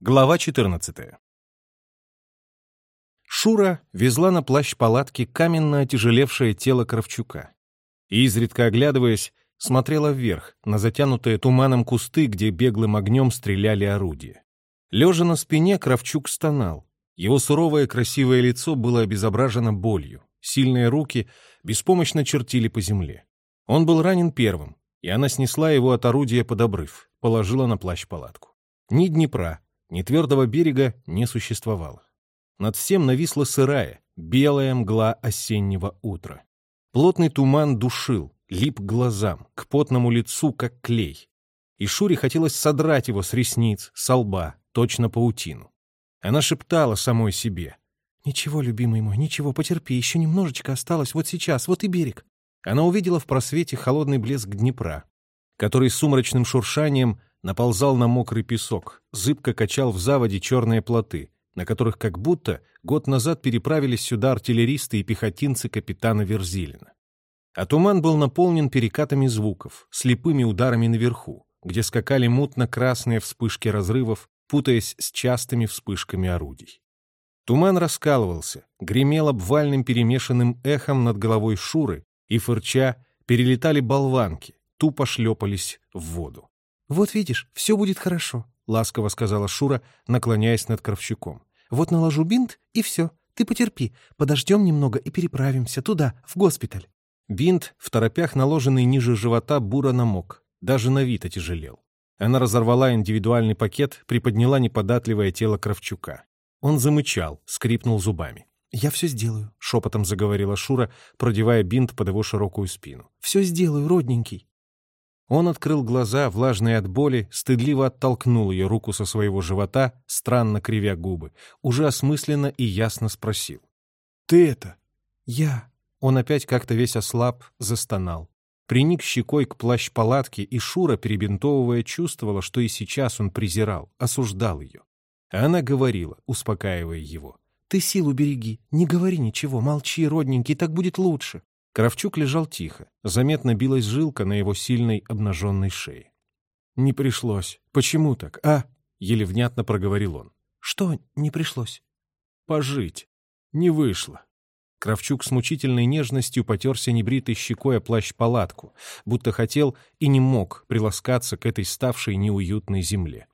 Глава 14. Шура везла на плащ палатки каменно отяжелевшее тело Кравчука. И, изредка оглядываясь, смотрела вверх, на затянутые туманом кусты, где беглым огнем стреляли орудия. Лежа на спине, Кравчук стонал. Его суровое красивое лицо было обезображено болью. Сильные руки беспомощно чертили по земле. Он был ранен первым, и она снесла его от орудия под обрыв, положила на плащ палатку. Ни Днепра, ни твердого берега не существовало. Над всем нависла сырая, белая мгла осеннего утра. Плотный туман душил, лип к глазам, к потному лицу, как клей. И Шуре хотелось содрать его с ресниц, со лба, точно паутину. Она шептала самой себе. «Ничего, любимый мой, ничего, потерпи, еще немножечко осталось, вот сейчас, вот и берег». Она увидела в просвете холодный блеск Днепра, который сумрачным шуршанием наползал на мокрый песок, зыбко качал в заводе черные плоты, на которых как будто год назад переправились сюда артиллеристы и пехотинцы капитана Верзилина. А туман был наполнен перекатами звуков, слепыми ударами наверху, где скакали мутно-красные вспышки разрывов, путаясь с частыми вспышками орудий. Туман раскалывался, гремел обвальным перемешанным эхом над головой Шуры, и, фырча, перелетали болванки, тупо шлепались в воду. «Вот видишь, все будет хорошо», — ласково сказала Шура, наклоняясь над Кравчуком. «Вот наложу бинт, и все. Ты потерпи. Подождем немного и переправимся туда, в госпиталь». Бинт, в торопях наложенный ниже живота, буро намок. Даже на вид отяжелел. Она разорвала индивидуальный пакет, приподняла неподатливое тело Кравчука. Он замычал, скрипнул зубами. «Я все сделаю», — шепотом заговорила Шура, продевая бинт под его широкую спину. «Все сделаю, родненький». Он открыл глаза, влажные от боли, стыдливо оттолкнул ее руку со своего живота, странно кривя губы, уже осмысленно и ясно спросил. «Ты это?» «Я». Он опять как-то весь ослаб, застонал. Приник щекой к плащ-палатке, и Шура, перебинтовывая, чувствовала, что и сейчас он презирал, осуждал ее. Она говорила, успокаивая его. «Ты силу береги, не говори ничего, молчи, родненький, так будет лучше». Кравчук лежал тихо. Заметно билась жилка на его сильной обнаженной шее. «Не пришлось. Почему так, а?» — еле внятно проговорил он. «Что не пришлось?» «Пожить. Не вышло». Кравчук с мучительной нежностью потерся небритой щекой о плащ-палатку, будто хотел и не мог приласкаться к этой ставшей неуютной земле.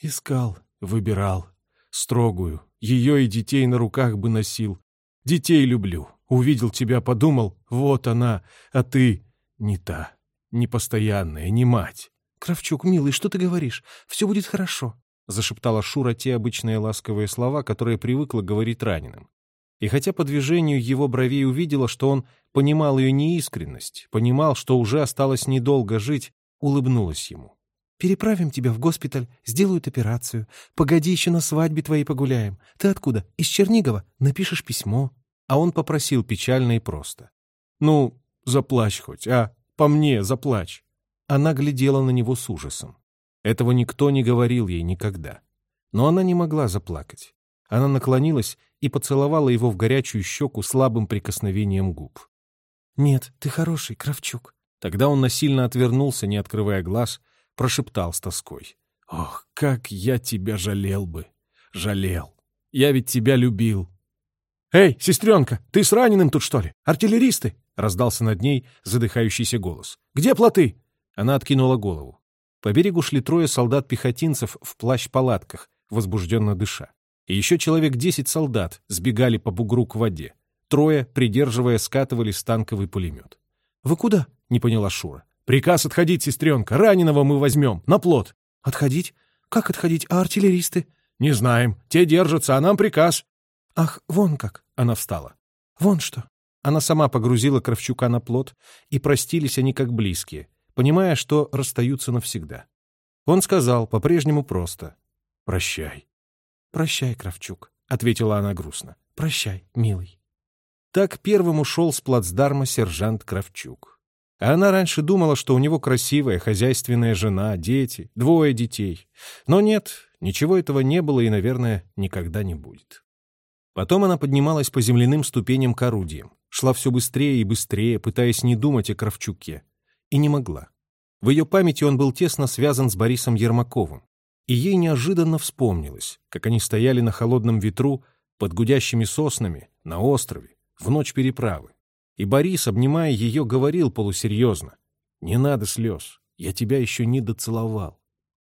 «Искал, выбирал. Строгую. Ее и детей на руках бы носил. Детей люблю. Увидел тебя, подумал, вот она, а ты не та, не постоянная, не мать. «Кравчук, милый, что ты говоришь? Все будет хорошо», — зашептала Шура те обычные ласковые слова, которые привыкла говорить раненым. И хотя по движению его бровей увидела, что он понимал ее неискренность, понимал, что уже осталось недолго жить, улыбнулась ему. «Переправим тебя в госпиталь, сделают операцию. Погоди, еще на свадьбе твоей погуляем. Ты откуда? Из Чернигова? Напишешь письмо. А он попросил печально и просто. «Ну, заплачь хоть, а? По мне заплачь». Она глядела на него с ужасом. Этого никто не говорил ей никогда. Но она не могла заплакать. Она наклонилась и поцеловала его в горячую щеку слабым прикосновением губ. «Нет, ты хороший, Кравчук». Тогда он насильно отвернулся, не открывая глаз, прошептал с тоской. «Ох, как я тебя жалел бы! Жалел! Я ведь тебя любил!» «Эй, сестренка, ты с раненым тут, что ли? Артиллеристы?» — раздался над ней задыхающийся голос. «Где плоты?» Она откинула голову. По берегу шли трое солдат-пехотинцев в плащ-палатках, возбужденно дыша. И еще человек десять солдат сбегали по бугру к воде. Трое, придерживая, скатывали станковый пулемет. «Вы куда?» — не поняла Шура. «Приказ отходить, сестренка. Раненого мы возьмем. На плот». «Отходить? Как отходить? А артиллеристы?» «Не знаем. Те держатся, а нам приказ». «Ах, вон как!» — она встала. «Вон что!» Она сама погрузила Кравчука на плот, и простились они как близкие, понимая, что расстаются навсегда. Он сказал по-прежнему просто «Прощай». «Прощай, Кравчук», — ответила она грустно. «Прощай, милый». Так первым ушел с плацдарма сержант Кравчук. А она раньше думала, что у него красивая хозяйственная жена, дети, двое детей. Но нет, ничего этого не было и, наверное, никогда не будет. Потом она поднималась по земляным ступеням к орудиям, шла все быстрее и быстрее, пытаясь не думать о Кравчуке. И не могла. В ее памяти он был тесно связан с Борисом Ермаковым. И ей неожиданно вспомнилось, как они стояли на холодном ветру под гудящими соснами на острове в ночь переправы. И Борис, обнимая ее, говорил полусерьезно. «Не надо слез, я тебя еще не доцеловал».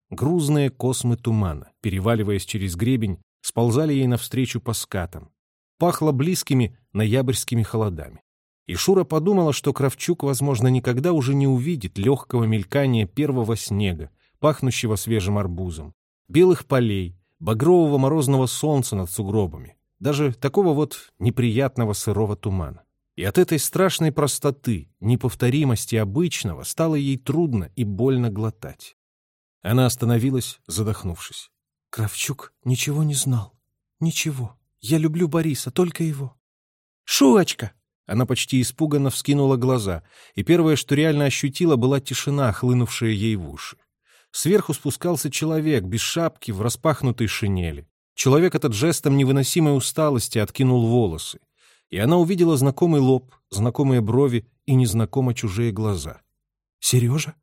Грузные космы тумана, переваливаясь через гребень, сползали ей навстречу по скатам. Пахло близкими ноябрьскими холодами. И Шура подумала, что Кравчук, возможно, никогда уже не увидит легкого мелькания первого снега, пахнущего свежим арбузом, белых полей, багрового морозного солнца над сугробами, даже такого вот неприятного сырого тумана. И от этой страшной простоты, неповторимости обычного стало ей трудно и больно глотать. Она остановилась, задохнувшись. Кравчук ничего не знал. Ничего. Я люблю Бориса, только его. «Шурочка!» Она почти испуганно вскинула глаза, и первое, что реально ощутила, была тишина, хлынувшая ей в уши. Сверху спускался человек, без шапки, в распахнутой шинели. Человек этот жестом невыносимой усталости откинул волосы. И она увидела знакомый лоб, знакомые брови и незнакомо чужие глаза. «Сережа?»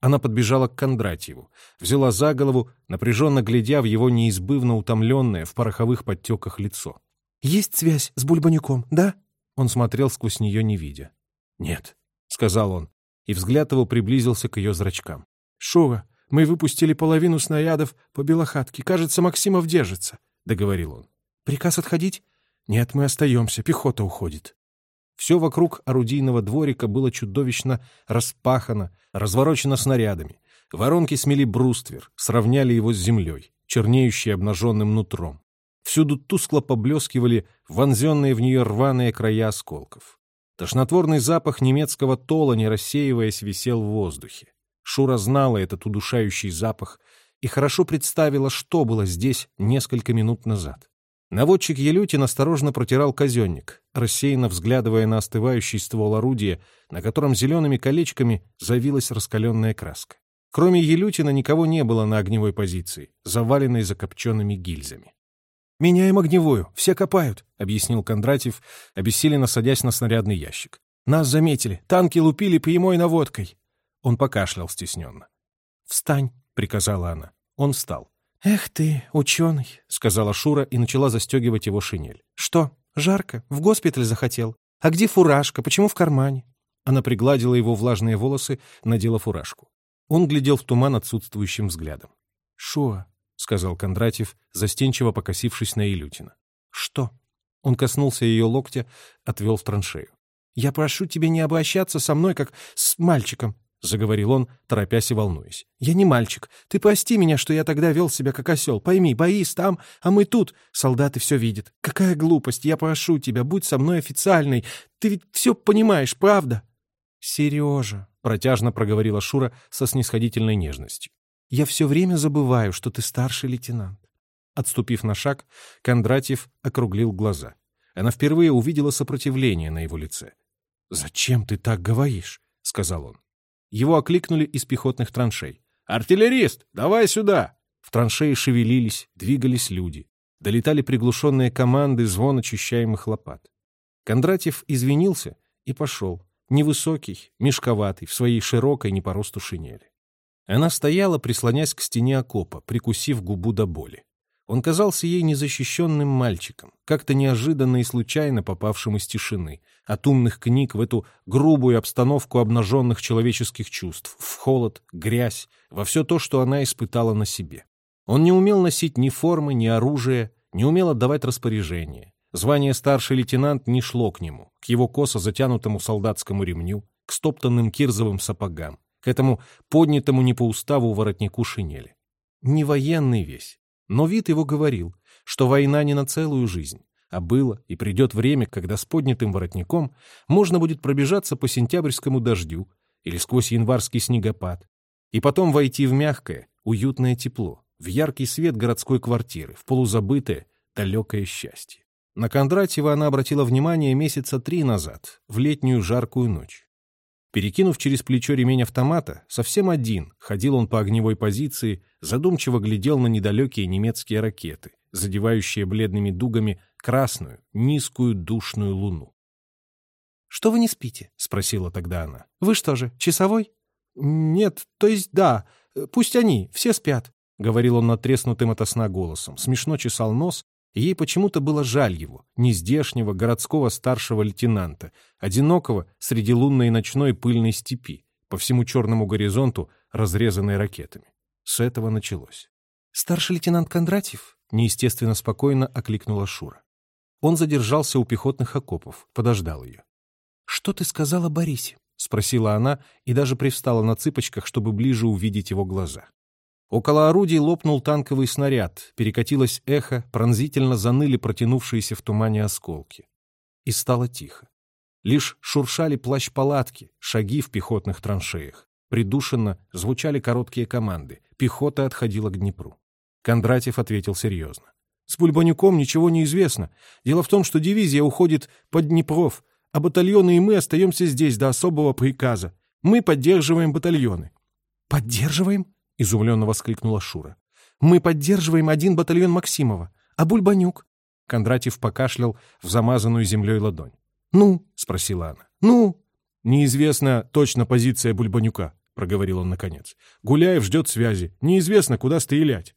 Она подбежала к Кондратьеву, взяла за голову, напряженно глядя в его неизбывно утомленное в пороховых подтеках лицо. «Есть связь с Бульбанюком, да?» Он смотрел сквозь нее, не видя. «Нет», — сказал он, и взгляд его приблизился к ее зрачкам. «Шура, мы выпустили половину снарядов по Белохатке. Кажется, Максимов держится», — договорил он. «Приказ отходить?» «Нет, мы остаемся, пехота уходит». Все вокруг орудийного дворика было чудовищно распахано, разворочено снарядами. Воронки смели бруствер, сравняли его с землей, чернеющей обнаженным нутром. Всюду тускло поблескивали вонзенные в нее рваные края осколков. Тошнотворный запах немецкого тола, не рассеиваясь, висел в воздухе. Шура знала этот удушающий запах и хорошо представила, что было здесь несколько минут назад. Наводчик Елютин осторожно протирал казенник, рассеянно взглядывая на остывающий ствол орудия, на котором зелеными колечками завилась раскаленная краска. Кроме Елютина никого не было на огневой позиции, заваленной закопченными гильзами. «Меняем огневую, все копают», — объяснил Кондратьев, обессиленно садясь на снарядный ящик. «Нас заметили, танки лупили прямой наводкой. Он покашлял стесненно. «Встань», — приказала она. Он встал. «Эх ты, ученый», — сказала Шура и начала застегивать его шинель. «Что, жарко? В госпиталь захотел? А где фуражка? Почему в кармане?» Она пригладила его влажные волосы, надела фуражку. Он глядел в туман отсутствующим взглядом. «Шуа», — сказал Кондратьев, застенчиво покосившись на Илютина. «Что?» Он коснулся ее локтя, отвел в траншею. «Я прошу тебя не обращаться со мной, как с мальчиком. — заговорил он, торопясь и волнуясь. «Я не мальчик. Ты прости меня, что я тогда вел себя как осел. Пойми, боись там, а мы тут. Солдаты все видят. Какая глупость. Я прошу тебя, будь со мной официальной. Ты ведь все понимаешь, правда?» «Сережа», — протяжно проговорила Шура со снисходительной нежностью. «Я все время забываю, что ты старший лейтенант». Отступив на шаг, Кондратьев округлил глаза. Она впервые увидела сопротивление на его лице. «Зачем ты так говоришь?» — сказал он. Его окликнули из пехотных траншей. «Артиллерист, давай сюда!» В траншеи шевелились, двигались люди. Долетали приглушенные команды, звон очищаемых лопат. Кондратьев извинился и пошел. Невысокий, мешковатый, в своей широкой не по росту шинели. Она стояла, прислонясь к стене окопа, прикусив губу до боли. Он казался ей незащищенным мальчиком, как-то неожиданно и случайно попавшим из тишины, от умных книг в эту грубую обстановку обнаженных человеческих чувств, в холод, грязь, во все то, что она испытала на себе. Он не умел носить ни формы, ни оружия, не умел отдавать распоряжения. Звание старший лейтенант не шло к нему, к его косо затянутому солдатскому ремню, к стоптанным кирзовым сапогам, к этому поднятому не по уставу воротнику шинели. Не военный весь, но вид его говорил, что война не на целую жизнь, а было и придет время, когда с поднятым воротником можно будет пробежаться по сентябрьскому дождю или сквозь январский снегопад, и потом войти в мягкое, уютное тепло, в яркий свет городской квартиры, в полузабытое, далекое счастье. На Кондратьева она обратила внимание месяца три назад, в летнюю жаркую ночь. Перекинув через плечо ремень автомата, совсем один, ходил он по огневой позиции, задумчиво глядел на недалекие немецкие ракеты, задевающие бледными дугами красную, низкую, душную луну. «Что вы не спите?» — спросила тогда она. «Вы что же, часовой?» «Нет, то есть да. Пусть они, все спят. — говорил он натреснутым сна голосом, смешно чесал нос, ей почему-то было жаль его, нездешнего городского старшего лейтенанта, одинокого среди лунной ночной пыльной степи, по всему черному горизонту, разрезанной ракетами. С этого началось. «Старший лейтенант Кондратьев?» — неестественно спокойно окликнула Шура. Он задержался у пехотных окопов, подождал ее. «Что ты сказала Борисе?» — спросила она и даже привстала на цыпочках, чтобы ближе увидеть его глаза. Около орудий лопнул танковый снаряд, перекатилось эхо, пронзительно заныли протянувшиеся в тумане осколки. И стало тихо. Лишь шуршали плащ-палатки, шаги в пехотных траншеях. Придушенно звучали короткие команды. Пехота отходила к Днепру. Кондратьев ответил серьезно. «С Бульбанюком ничего не известно. Дело в том, что дивизия уходит под Днепров, а батальоны и мы остаемся здесь до особого приказа. Мы поддерживаем батальоны». «Поддерживаем?» — изумленно воскликнула Шура. «Мы поддерживаем один батальон Максимова. А Бульбанюк?» Кондратьев покашлял в замазанную землей ладонь. «Ну?» — спросила она. «Ну?» «Неизвестна точно позиция Бульбанюка», — проговорил он наконец. «Гуляев ждет связи. Неизвестно, куда стрелять».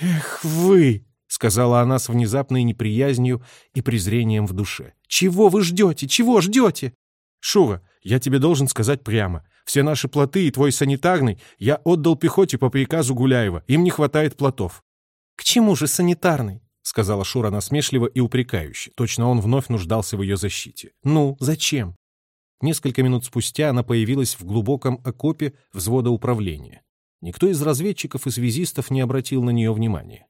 «Эх вы!» — сказала она с внезапной неприязнью и презрением в душе. «Чего вы ждете? Чего ждете?» «Шура, я тебе должен сказать прямо. Все наши плоты и твой санитарный я отдал пехоте по приказу Гуляева. Им не хватает плотов. К чему же санитарный? сказала Шура насмешливо и упрекающе. Точно он вновь нуждался в ее защите. Ну, зачем? Несколько минут спустя она появилась в глубоком окопе взвода управления. Никто из разведчиков и связистов не обратил на нее внимания.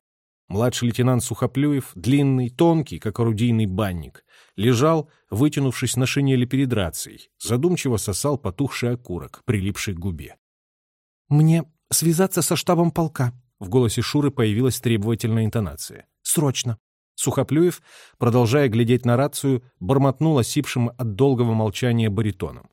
Младший лейтенант Сухоплюев, длинный, тонкий, как орудийный банник, лежал, вытянувшись на шинели перед рацией, задумчиво сосал потухший окурок, прилипший к губе. «Мне связаться со штабом полка», — в голосе Шуры появилась требовательная интонация. «Срочно». Сухоплюев, продолжая глядеть на рацию, бормотнул осипшим от долгого молчания баритоном.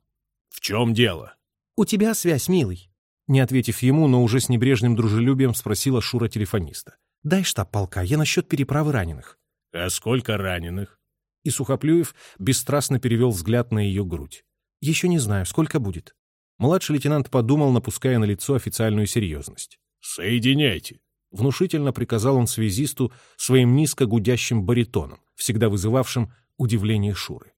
«В чем дело?» «У тебя связь, милый». Не ответив ему, но уже с небрежным дружелюбием спросила Шура телефониста. Дай штаб полка, я насчет переправы раненых. — А сколько раненых? И Сухоплюев бесстрастно перевел взгляд на ее грудь. — Еще не знаю, сколько будет. Младший лейтенант подумал, напуская на лицо официальную серьезность. — Соединяйте. Внушительно приказал он связисту своим низко гудящим баритоном, всегда вызывавшим удивление Шуры.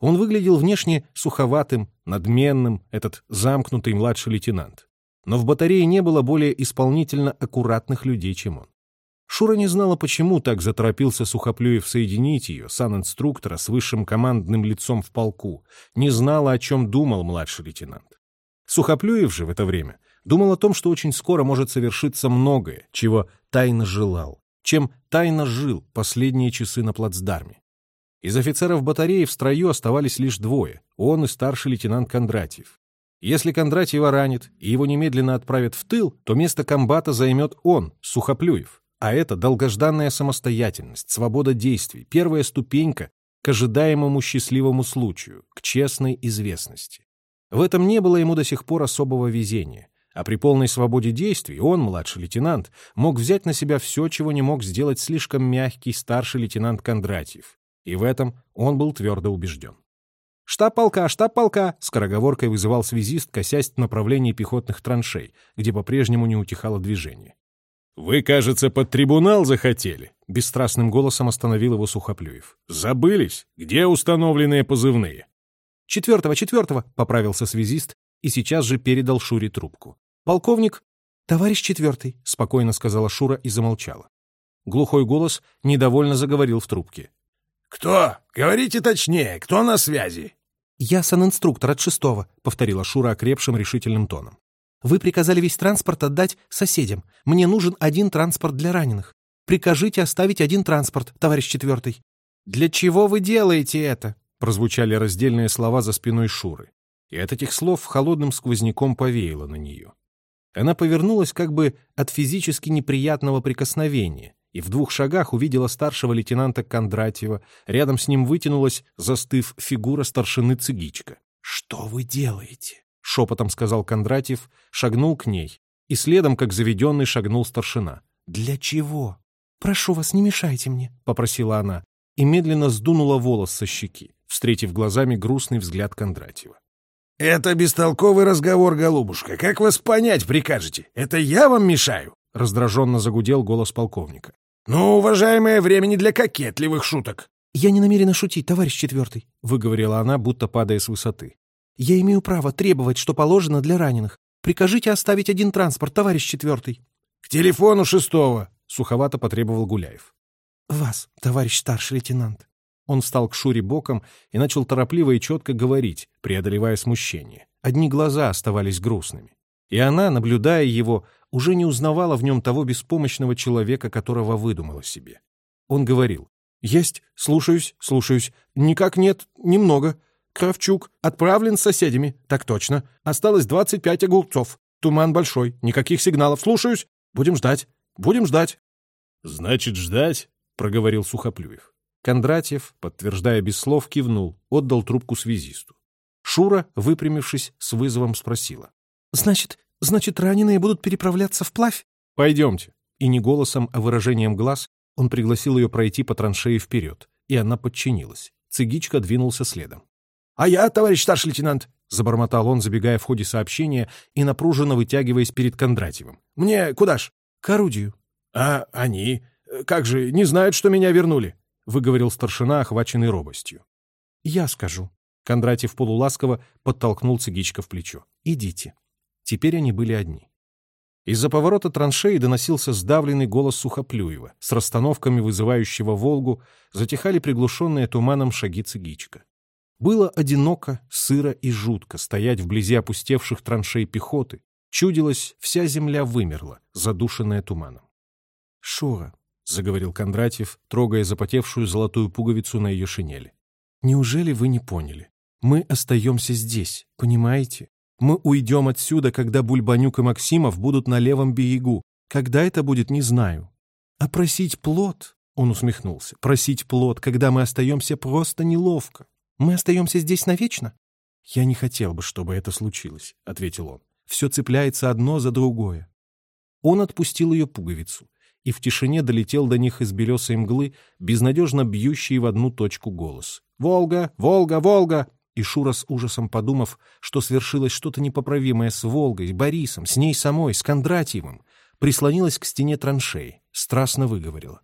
Он выглядел внешне суховатым, надменным, этот замкнутый младший лейтенант. Но в батарее не было более исполнительно аккуратных людей, чем он. Шура не знала, почему так заторопился Сухоплюев соединить ее, сан-инструктора, с высшим командным лицом в полку, не знала, о чем думал младший лейтенант. Сухоплюев же в это время думал о том, что очень скоро может совершиться многое, чего тайно желал, чем тайно жил последние часы на плацдарме. Из офицеров батареи в строю оставались лишь двое, он и старший лейтенант Кондратьев. Если Кондратьева ранит и его немедленно отправят в тыл, то место комбата займет он, Сухоплюев. А это долгожданная самостоятельность, свобода действий, первая ступенька к ожидаемому счастливому случаю, к честной известности. В этом не было ему до сих пор особого везения. А при полной свободе действий он, младший лейтенант, мог взять на себя все, чего не мог сделать слишком мягкий старший лейтенант Кондратьев. И в этом он был твердо убежден. «Штаб полка, штаб полка!» — скороговоркой вызывал связист, косясь в направлении пехотных траншей, где по-прежнему не утихало движение. «Вы, кажется, под трибунал захотели?» — бесстрастным голосом остановил его Сухоплюев. «Забылись? Где установленные позывные?» «Четвертого, четвертого!» — поправился связист и сейчас же передал Шуре трубку. «Полковник...» «Товарищ четвертый», — спокойно сказала Шура и замолчала. Глухой голос недовольно заговорил в трубке. «Кто? Говорите точнее, кто на связи?» «Я санинструктор от шестого», — повторила Шура окрепшим решительным тоном. Вы приказали весь транспорт отдать соседям. Мне нужен один транспорт для раненых. Прикажите оставить один транспорт, товарищ четвертый». «Для чего вы делаете это?» прозвучали раздельные слова за спиной Шуры. И от этих слов холодным сквозняком повеяло на нее. Она повернулась как бы от физически неприятного прикосновения и в двух шагах увидела старшего лейтенанта Кондратьева. Рядом с ним вытянулась, застыв, фигура старшины Цыгичка. «Что вы делаете?» — шепотом сказал Кондратьев, шагнул к ней, и следом, как заведенный, шагнул старшина. «Для чего?» «Прошу вас, не мешайте мне», — попросила она, и медленно сдунула волос со щеки, встретив глазами грустный взгляд Кондратьева. «Это бестолковый разговор, голубушка. Как вас понять прикажете? Это я вам мешаю?» — раздраженно загудел голос полковника. «Ну, уважаемое, времени для кокетливых шуток». «Я не намерена шутить, товарищ четвертый», — выговорила она, будто падая с высоты. «Я имею право требовать, что положено для раненых. Прикажите оставить один транспорт, товарищ четвертый». «К телефону шестого», — суховато потребовал Гуляев. «Вас, товарищ старший лейтенант». Он встал к Шуре боком и начал торопливо и четко говорить, преодолевая смущение. Одни глаза оставались грустными. И она, наблюдая его, уже не узнавала в нем того беспомощного человека, которого выдумала себе. Он говорил, «Есть, слушаюсь, слушаюсь. Никак нет, немного. Кравчук отправлен с соседями, так точно. Осталось 25 огурцов. Туман большой, никаких сигналов. Слушаюсь. Будем ждать, будем ждать». «Значит, ждать?» — проговорил Сухоплюев. Кондратьев, подтверждая без слов, кивнул, отдал трубку связисту. Шура, выпрямившись, с вызовом спросила. «Значит, значит, раненые будут переправляться вплавь?» «Пойдемте». И не голосом, а выражением глаз он пригласил ее пройти по траншеи вперед, и она подчинилась. Цыгичка двинулся следом. «А я, товарищ старший лейтенант!» — забормотал он, забегая в ходе сообщения и напруженно вытягиваясь перед Кондратьевым. «Мне куда ж?» «К орудию». «А они? Как же, не знают, что меня вернули?» — выговорил старшина, охваченный робостью. «Я скажу». Кондратьев полуласково подтолкнул цыгичка в плечо. «Идите». Теперь они были одни. Из-за поворота траншеи доносился сдавленный голос Сухоплюева. С расстановками вызывающего «Волгу» затихали приглушенные туманом шаги цыгичка. Было одиноко, сыро и жутко стоять вблизи опустевших траншей пехоты. Чудилось, вся земля вымерла, задушенная туманом. «Шура», — заговорил Кондратьев, трогая запотевшую золотую пуговицу на ее шинели. «Неужели вы не поняли? Мы остаемся здесь, понимаете? Мы уйдем отсюда, когда Бульбанюк и Максимов будут на левом берегу. Когда это будет, не знаю. А просить плод, — он усмехнулся, — просить плод, когда мы остаемся просто неловко. Мы остаемся здесь навечно? Я не хотел бы, чтобы это случилось, — ответил он. Все цепляется одно за другое. Он отпустил ее пуговицу и в тишине долетел до них из белесой мглы, безнадежно бьющий в одну точку голос. «Волга! Волга! Волга!» И Шура с ужасом подумав, что свершилось что-то непоправимое с Волгой, с Борисом, с ней самой, с Кондратьевым, прислонилась к стене траншеи, страстно выговорила.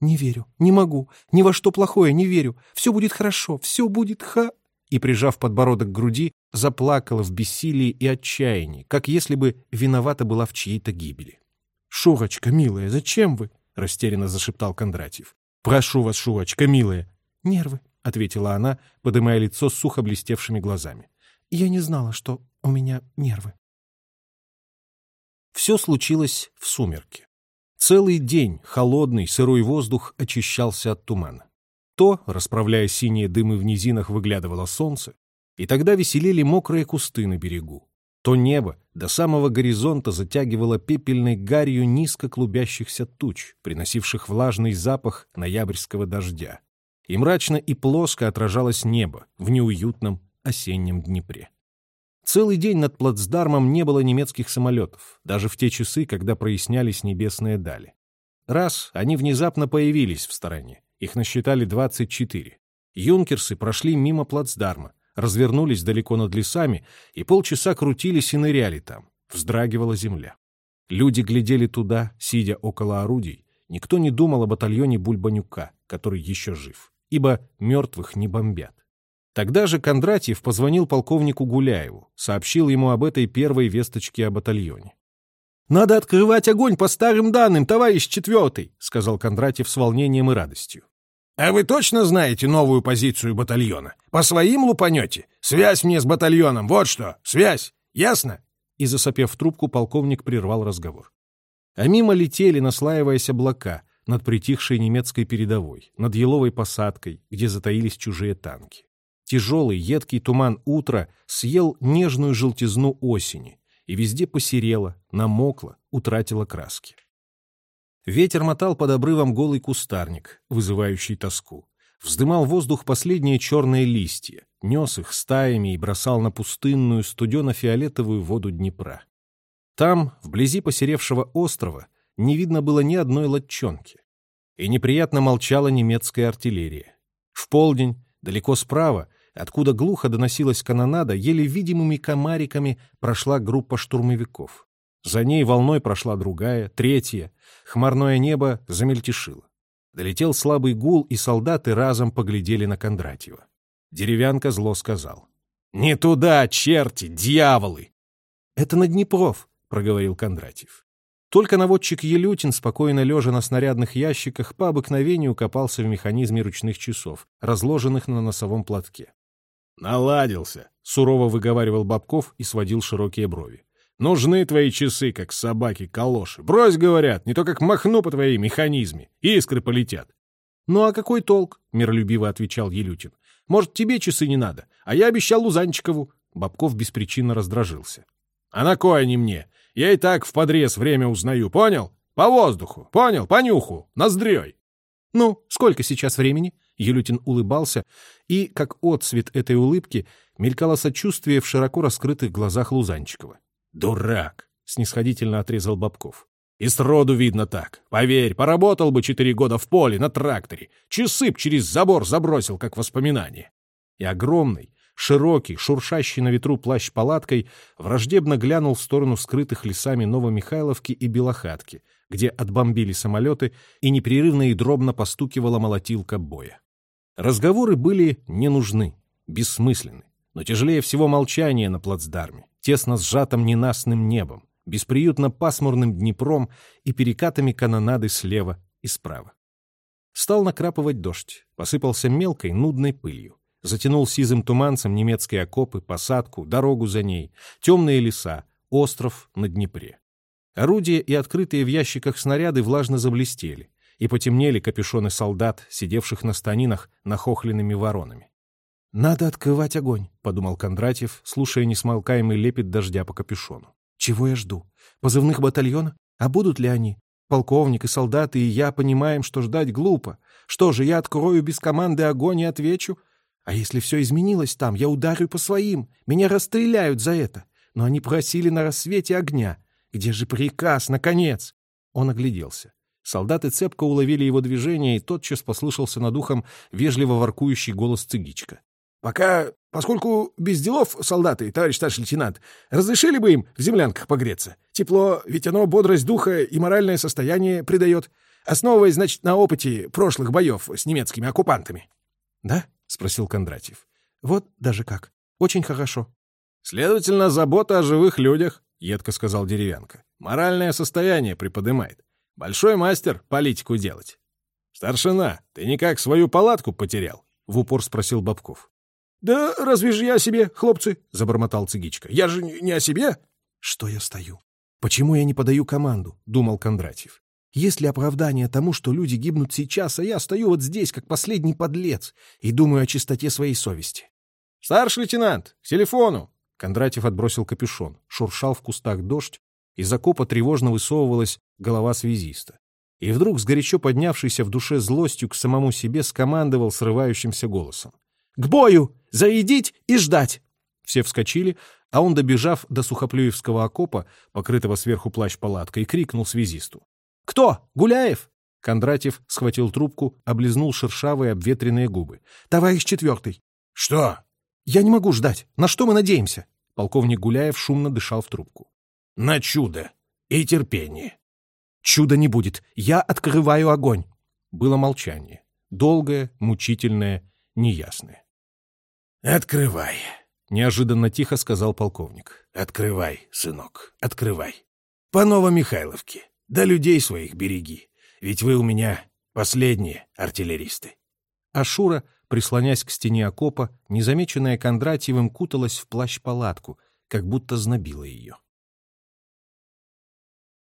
«Не верю, не могу, ни во что плохое не верю. Все будет хорошо, все будет ха...» И, прижав подбородок к груди, заплакала в бессилии и отчаянии, как если бы виновата была в чьей-то гибели. «Шурочка, милая, зачем вы?» — растерянно зашептал Кондратьев. «Прошу вас, Шурочка, милая». «Нервы», — ответила она, подымая лицо с сухо блестевшими глазами. «Я не знала, что у меня нервы». Все случилось в сумерке. Целый день холодный, сырой воздух очищался от тумана. То, расправляя синие дымы в низинах, выглядывало солнце, и тогда веселили мокрые кусты на берегу то небо до самого горизонта затягивало пепельной гарью низко клубящихся туч, приносивших влажный запах ноябрьского дождя. И мрачно и плоско отражалось небо в неуютном осеннем Днепре. Целый день над плацдармом не было немецких самолетов, даже в те часы, когда прояснялись небесные дали. Раз они внезапно появились в стороне, их насчитали 24. Юнкерсы прошли мимо плацдарма, развернулись далеко над лесами и полчаса крутились и ныряли там. Вздрагивала земля. Люди глядели туда, сидя около орудий. Никто не думал о батальоне Бульбанюка, который еще жив, ибо мертвых не бомбят. Тогда же Кондратьев позвонил полковнику Гуляеву, сообщил ему об этой первой весточке о батальоне. «Надо открывать огонь по старым данным, товарищ четвертый», сказал Кондратьев с волнением и радостью. «А вы точно знаете новую позицию батальона? По своим лупанете? Связь мне с батальоном, вот что, связь, ясно?» И, засопев трубку, полковник прервал разговор. А мимо летели, наслаиваясь облака, над притихшей немецкой передовой, над еловой посадкой, где затаились чужие танки. Тяжелый, едкий туман утра съел нежную желтизну осени, и везде посерело, намокло, утратило краски. Ветер мотал под обрывом голый кустарник, вызывающий тоску. Вздымал воздух последние черные листья, нес их стаями и бросал на пустынную студено-фиолетовую воду Днепра. Там, вблизи посеревшего острова, не видно было ни одной лодчонки. И неприятно молчала немецкая артиллерия. В полдень, далеко справа, откуда глухо доносилась канонада, еле видимыми комариками прошла группа штурмовиков. За ней волной прошла другая, третья. Хмарное небо замельтешило. Долетел слабый гул, и солдаты разом поглядели на Кондратьева. Деревянка зло сказал. «Не туда, черти, дьяволы!» «Это на Днепров», — проговорил Кондратьев. Только наводчик Елютин, спокойно лежа на снарядных ящиках, по обыкновению копался в механизме ручных часов, разложенных на носовом платке. «Наладился», — сурово выговаривал Бабков и сводил широкие брови. «Нужны твои часы, как собаки-калоши. Брось, говорят, не то как махну по твоей механизме. Искры полетят». «Ну а какой толк?» — миролюбиво отвечал Елютин. «Может, тебе часы не надо? А я обещал Лузанчикову». Бабков беспричинно раздражился. «А на кой они мне? Я и так в подрез время узнаю, понял? По воздуху, понял? По нюху, ноздрёй». «Ну, сколько сейчас времени?» Елютин улыбался, и, как отсвет этой улыбки, мелькало сочувствие в широко раскрытых глазах Лузанчикова. «Дурак!» — снисходительно отрезал Бабков. «И сроду видно так. Поверь, поработал бы четыре года в поле на тракторе, часы б через забор забросил, как воспоминание». И огромный, широкий, шуршащий на ветру плащ палаткой враждебно глянул в сторону скрытых лесами Новомихайловки и Белохатки, где отбомбили самолеты и непрерывно и дробно постукивала молотилка боя. Разговоры были не нужны, бессмысленны, но тяжелее всего молчание на плацдарме, тесно сжатым ненастным небом, бесприютно пасмурным Днепром и перекатами канонады слева и справа. Стал накрапывать дождь, посыпался мелкой, нудной пылью. Затянул сизым туманцем немецкие окопы, посадку, дорогу за ней, темные леса, остров на Днепре. Орудия и открытые в ящиках снаряды влажно заблестели и потемнели капюшоны солдат, сидевших на станинах нахохленными воронами. «Надо открывать огонь», — подумал Кондратьев, слушая несмолкаемый лепет дождя по капюшону. «Чего я жду? Позывных батальона? А будут ли они? Полковник и солдаты, и я понимаем, что ждать глупо. Что же, я открою без команды огонь и отвечу? А если все изменилось там, я ударю по своим. Меня расстреляют за это. Но они просили на рассвете огня. Где же приказ, наконец?» Он огляделся. Солдаты цепко уловили его движение, и тотчас послышался над ухом вежливо воркующий голос цыгичка. «Пока, поскольку без делов солдаты, товарищ старший лейтенант, разрешили бы им в землянках погреться? Тепло, ведь оно бодрость духа и моральное состояние придает, основываясь, значит, на опыте прошлых боев с немецкими оккупантами». «Да?» — спросил Кондратьев. «Вот даже как. Очень хорошо». «Следовательно, забота о живых людях», — едко сказал Деревянко. «Моральное состояние приподымает. Большой мастер политику делать. Старшина, ты никак свою палатку потерял? В упор спросил Бабков. Да разве же я о себе, хлопцы? Забормотал Цыгичка. Я же не о себе. Что я стою? Почему я не подаю команду? Думал Кондратьев. Есть ли оправдание тому, что люди гибнут сейчас, а я стою вот здесь, как последний подлец, и думаю о чистоте своей совести? «Старший лейтенант, к телефону!» Кондратьев отбросил капюшон. Шуршал в кустах дождь, из окопа тревожно высовывалась голова связиста. И вдруг, с горячо поднявшейся в душе злостью к самому себе, скомандовал срывающимся голосом. «К бою! Заедить и ждать!» Все вскочили, а он, добежав до Сухоплюевского окопа, покрытого сверху плащ-палаткой, крикнул связисту. «Кто? Гуляев?» Кондратьев схватил трубку, облизнул шершавые обветренные губы. «Товарищ четвертый!» «Что?» «Я не могу ждать. На что мы надеемся?» Полковник Гуляев шумно дышал в трубку на чудо и терпение. Чуда не будет. Я открываю огонь. Было молчание. Долгое, мучительное, неясное. «Открывай», — неожиданно тихо сказал полковник. «Открывай, сынок, открывай. По Новомихайловке. Да людей своих береги. Ведь вы у меня последние артиллеристы». А Шура, прислонясь к стене окопа, незамеченная Кондратьевым, куталась в плащ-палатку, как будто знобила ее.